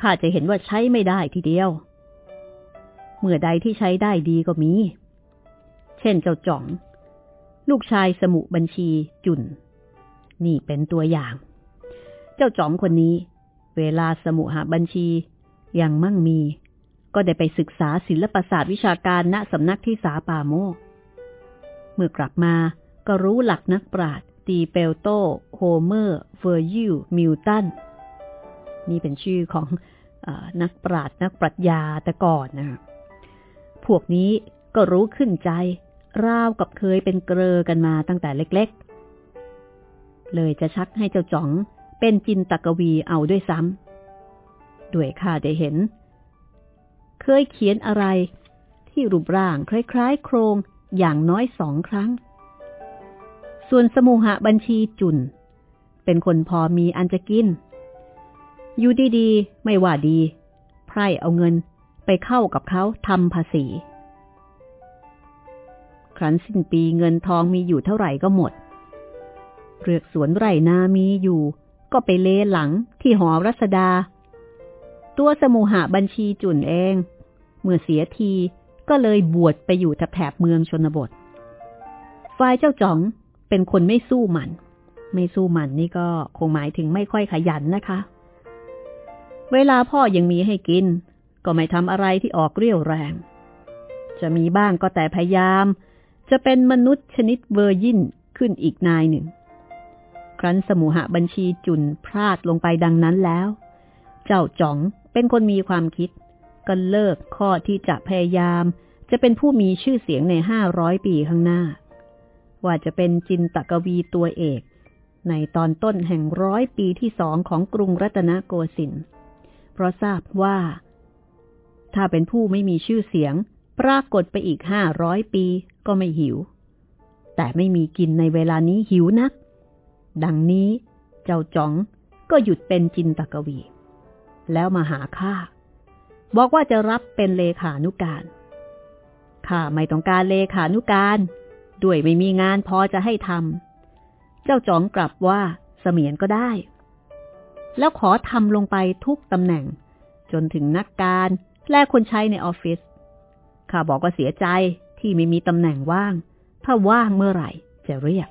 S1: ข้าจะเห็นว่าใช้ไม่ได้ทีเดียว เมื่อใดที่ใช้ได้ดีก็มี เช่นเจ้าจ่อง ลูกชายสมุบัญชีจุนนี่เป็นตัวอย่าง เจ้าจ่องคนนี้ เวลาสมุหาบัญชียังมั่งมี ก็ได้ไปศึกษาศิลปศาสตร์วิชาการณสำนักที่สาป่าโมก เมื่อกลับมาก็รู้หลักนักปราชญ์ตีเพลโต โฮเมอร์ เฟอร์ยิลมิลตัน นี่เป็นชื่อของอนักปราชญ์นักปรัชญาแต่ก่อนนะพวกนี้ก็รู้ขึ้นใจ ราวกับเคยเป็นเกลอกันมาตั้งแต่เล็กๆ เลยจะชักให้เจ้าจ๋องเป็นจินตกวีเอาด้วยซ้ำด้วยข้าได้เห็น เคยเขียนอะไรที่รูปร่างคล้ายๆ โครงอย่างน้อยสองครั้ง ส่วนสมุหะบัญชีจุน เป็นคนพอมีอันจะกิน อยู่ดีๆ ไม่ว่าดี ไพร่เอาเงินไปเข้ากับเขาทำภาษี ครั้นสิ้นปีเงินทองมีอยู่เท่าไหร่ก็หมด เรือกสวนไร่นามีอยู่ ก็ไปเลหลังที่หอรัศดา ตัวสมุหะบัญชีจุนเอง เมื่อเสียทีก็เลยบวชไปอยู่แถบเมืองชนบท ฝ่ายเจ้าจ๋องเป็นคนไม่สู้มัน ไม่สู้มันนี่ก็คงหมายถึงไม่ค่อยขยันนะคะ เวลาพ่อยังมีให้กิน ก็ไม่ทำอะไรที่ออกเรี่ยวแรง จะมีบ้างก็แต่พยายาม จะเป็นมนุษย์ชนิดเวอร์ยินขึ้นอีกนายหนึ่ง ครั้นสมุหบัญชีจุนพลาดลงไปดังนั้นแล้ว เจ้าจ๋องเป็นคนมีความคิด ก็เลิกข้อที่จะพยายาม จะเป็นผู้มีชื่อเสียงในห้าร้อยปีข้างหน้า ว่าจะเป็นจินตกวีตัวเอก ในตอนต้นแห่งร้อยปีที่สองของกรุงรัตนโกสินทร์ เพราะทราบว่า ถ้าเป็นผู้ไม่มีชื่อเสียง ปรากฏไปอีกห้าร้อยปีก็ไม่หิว แต่ไม่มีกินในเวลานี้หิวนัก ดังนี้เจ้าจ๋องก็หยุดเป็นจินตกวี แล้วมาหาข้าบอกว่าจะรับเป็นเลขานุการข้าไม่ต้องการเลขานุการ ด้วยไม่มีงานพอจะให้ทำเจ้าจ๋องกลับว่าเสมียนก็ได้ แล้วขอทำลงไปทุกตำแหน่ง จนถึงนักการและคนใช้ในออฟฟิศข้าบอกว่าเสียใจที่ไม่มีตำแหน่งว่าง ถ้าว่างเมื่อไหร่จะเรียก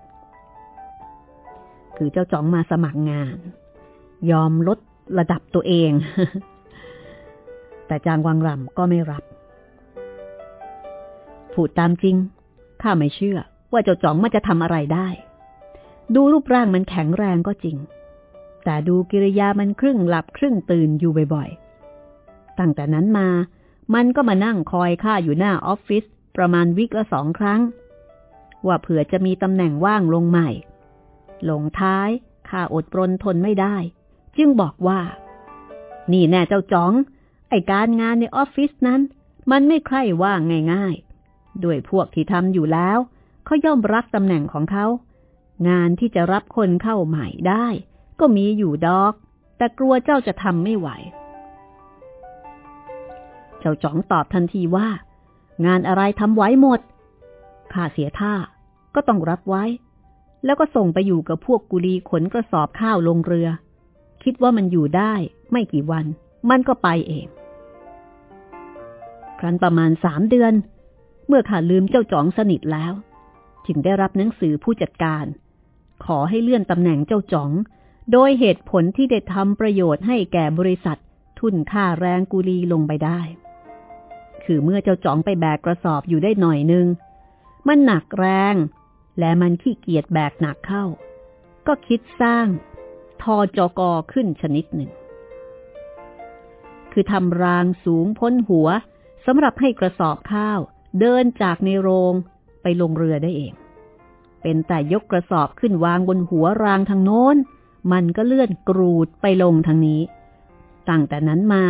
S1: คือเจ้าจ๋องมาสมัครงาน ยอมลดระดับตัวเอง แต่จางวังรำก็ไม่รับ พูดตามจริง ข้าไม่เชื่อว่าเจ้าจ๋องมันจะทำอะไรได้ ดูรูปร่างมันแข็งแรงก็จริง แต่ดูกิริยามันครึ่งหลับครึ่งตื่นอยู่บ่อยๆ ตั้งแต่นั้นมา มันก็มานั่งคอยข้าอยู่หน้าออฟฟิศประมาณวิกละสองครั้ง ว่าเผื่อจะมีตำแหน่งว่างลงใหม่หลงท้ายข้าอดปรนทนไม่ได้ จึงบอกว่า นี่แน่เจ้าจ๋อง ไอการงานในออฟฟิศนั้น มันไม่ใคร่ว่างง่ายๆ ด้วยพวกที่ทำอยู่แล้วเขาย่อมรักตำแหน่งของเขา งานที่จะรับคนเข้าใหม่ได้ ก็มีอยู่ดอก แต่กลัวเจ้าจะทำไม่ไหว เจ้าจ๋องตอบทันทีว่า งานอะไรทำไว้หมด ข้าเสียท่าก็ต้องรับไว้ แล้วก็ส่งไปอยู่กับพวกกุลีขนกระสอบข้าวลงเรือ คิดว่ามันอยู่ได้ไม่กี่วัน มันก็ไปเอง ครั้นประมาณสามเดือน เมื่อข้าลืมเจ้าจ๋องสนิทแล้ว จึงได้รับหนังสือผู้จัดการ ขอให้เลื่อนตำแหน่งเจ้าจ๋อง โดยเหตุผลที่ได้ทำประโยชน์ให้แก่บริษัท ทุนค่าแรงกุลีลงไปได้ คือเมื่อเจ้าจ๋องไปแบกกระสอบอยู่ได้หน่อยนึง มันหนักแรง และมันขี้เกียจแบกหนักเข้า ก็คิดสร้างทอจอกอขึ้นชนิดหนึ่ง คือทำรางสูงพ้นหัวสำหรับให้กระสอบข้าว เดินจากในโรงไปลงเรือได้เอง เป็นแต่ยกกระสอบขึ้นวางบนหัวรางทางโน้น มันก็เลื่อนกรูดไปลงทางนี้ ตั้งแต่นั้นมา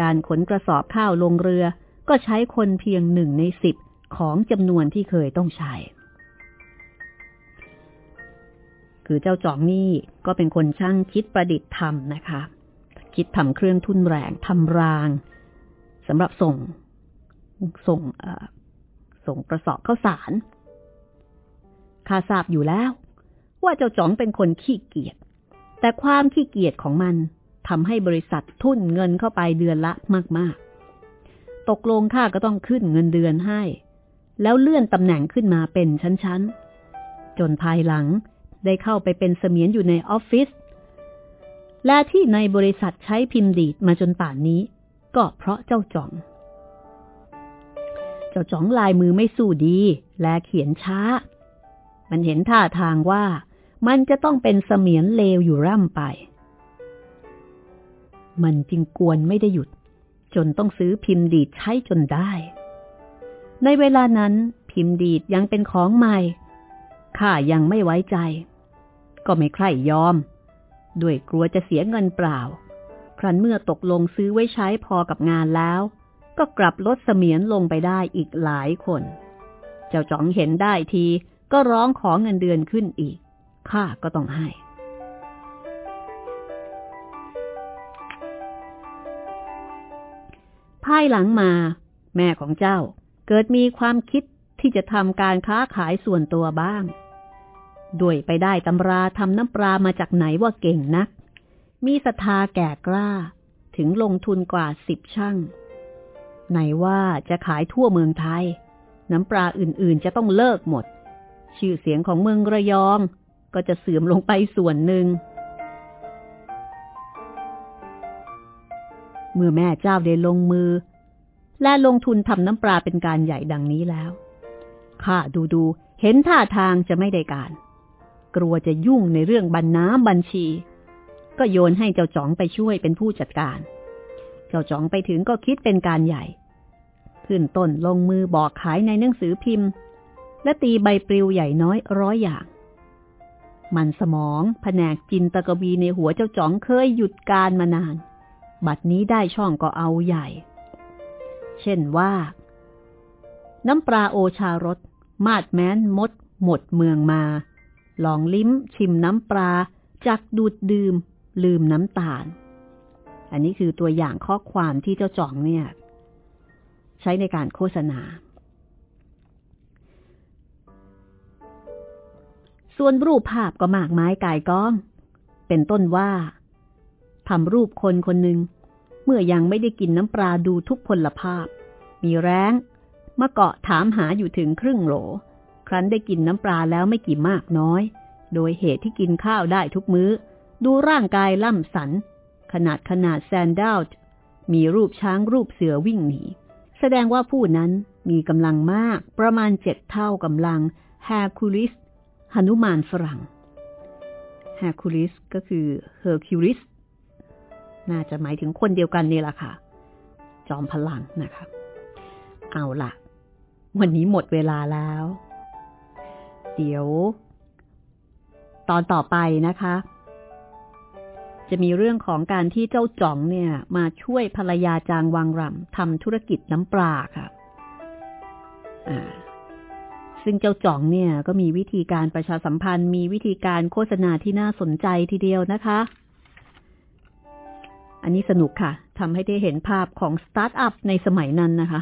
S1: การขนกระสอบข้าวลงเรือ ก็ใช้คนเพียงหนึ่งในสิบของจำนวนที่เคยต้องใช้ คือเจ้าจองนี่ก็เป็นคนช่างคิดประดิษฐ์ทำนะคะ คิดทำเครื่องทุ่นแรงทำรางสำหรับส่ง ส่งส่งกระสอบข้าวสารข้าทราบอยู่แล้ว ว่าเจ้าจ๋องเป็นคนขี้เกียจ แต่ความขี้เกียจของมันทำให้บริษัททุ่นเงินเข้าไปเดือนละมาก ๆ ตกลงข้าก็ต้องขึ้นเงินเดือนให้ แล้วเลื่อนตำแหน่งขึ้นมาเป็นชั้น ๆ จนภายหลังได้เข้าไปเป็นเสมียนอยู่ในออฟฟิศและที่ในบริษัทใช้พิมพ์ดีดมาจนป่านนี้ ก็เพราะเจ้าจ่อง เจ้าจ่องลายมือไม่สู้ดี และเขียนช้า มันเห็นท่าทางว่า มันจะต้องเป็นเสมียนเลวอยู่ร่ำไป มันจึงกวนไม่ได้หยุด จนต้องซื้อพิมพ์ดีดใช้จนได้ ในเวลานั้นพิมพ์ดีดยังเป็นของใหม่ ข้ายังไม่ไว้ใจ ก็ไม่ใคร่ยอม ด้วยกลัวจะเสียเงินเปล่า ครั้นเมื่อตกลงซื้อไว้ใช้พอกับงานแล้ว ก็กลับลดเสมียนลงไปได้อีกหลายคน เจ้าจ๋องเห็นได้ทีก็ร้องขอเงินเดือนขึ้นอีก ข้าก็ต้องให้ ภายหลังมา แม่ของเจ้าเกิดมีความคิดที่จะทำการค้าขายส่วนตัวบ้าง ด้วยไปได้ตำราทำน้ำปลามาจากไหนว่าเก่งนัก มีศรัทธาแก่กล้า ถึงลงทุนกว่าสิบช่างไหนว่าจะขายทั่วเมืองไทย น้ำปลาอื่นๆจะต้องเลิกหมด ชื่อเสียงของเมืองระยอง ก็จะเสื่อมลงไปส่วนหนึ่ง เมื่อแม่เจ้าได้ลงมือ และลงทุนทำน้ำปลาเป็นการใหญ่ดังนี้แล้ว ข้าดูดูเห็นท่าทางจะไม่ได้การ กลัวจะยุ่งในเรื่องบัญน้ำบัญชี ก็โยนให้เจ้าจ๋องไปช่วยเป็นผู้จัดการ เจ้าจ๋องไปถึงก็คิดเป็นการใหญ่ ขึ้นต้นลงมือบอกขายในหนังสือพิมพ์ และตีใบปลิวใหญ่น้อยร้อยอย่าง มันสมองแผนกจินตะกบีในหัวเจ้าจ๋องเคยหยุดการมานาน บัดนี้ได้ช่องก็เอาใหญ่ เช่นว่า น้ำปลาโอชารส มาดแม้นมด หมดเมืองมา ลองลิ้มชิมน้ำปลาจากดูดดื่ม ลืมน้ำตาล อันนี้คือตัวอย่างข้อความที่เจ้าจ่องเนี่ย ใช้ในการโฆษณา ส่วนรูปภาพก็มากไม้กายก้อง เป็นต้นว่าทำรูปคนคนหนึ่งเมื่อยังไม่ได้กินน้ำปลาดูทุกพลภาพ มีแร้งมาเกาะถามหาอยู่ถึงครึ่งโหล ครั้นได้กินน้ำปลาแล้วไม่กี่มากน้อย โดยเหตุที่กินข้าวได้ทุกมื้อ ดูร่างกายล่ำสัน ขนาดขนาดแซนดาวมีรูปช้างรูปเสือวิ่งหนี แสดงว่าผู้นั้นมีกำลังมากประมาณเจ็ดเท่ากำลังแฮคูลิส หนุมานฝรั่งแฮคูลิสก็คือเฮอร์คิวลิสน่าจะหมายถึงคนเดียวกันนี่แหละค่ะ จอมพลังนะคะ เอาละวันนี้หมดเวลาแล้ว เดี๋ยว ตอนต่อไปนะคะ จะมีเรื่องของการที่เจ้าจ่องเนี่ย มาช่วยภรรยาจางวังรำทำธุรกิจน้ำปลาค่ะ อ่า ซึ่งเจ้าจ่องเนี่ย ก็มีวิธีการประชาสัมพันธ์ มีวิธีการโฆษณาที่น่าสนใจทีเดียวนะคะ อันนี้สนุกค่ะทำให้ได้เห็นภาพของสตาร์ทอัพในสมัยนั้นนะคะ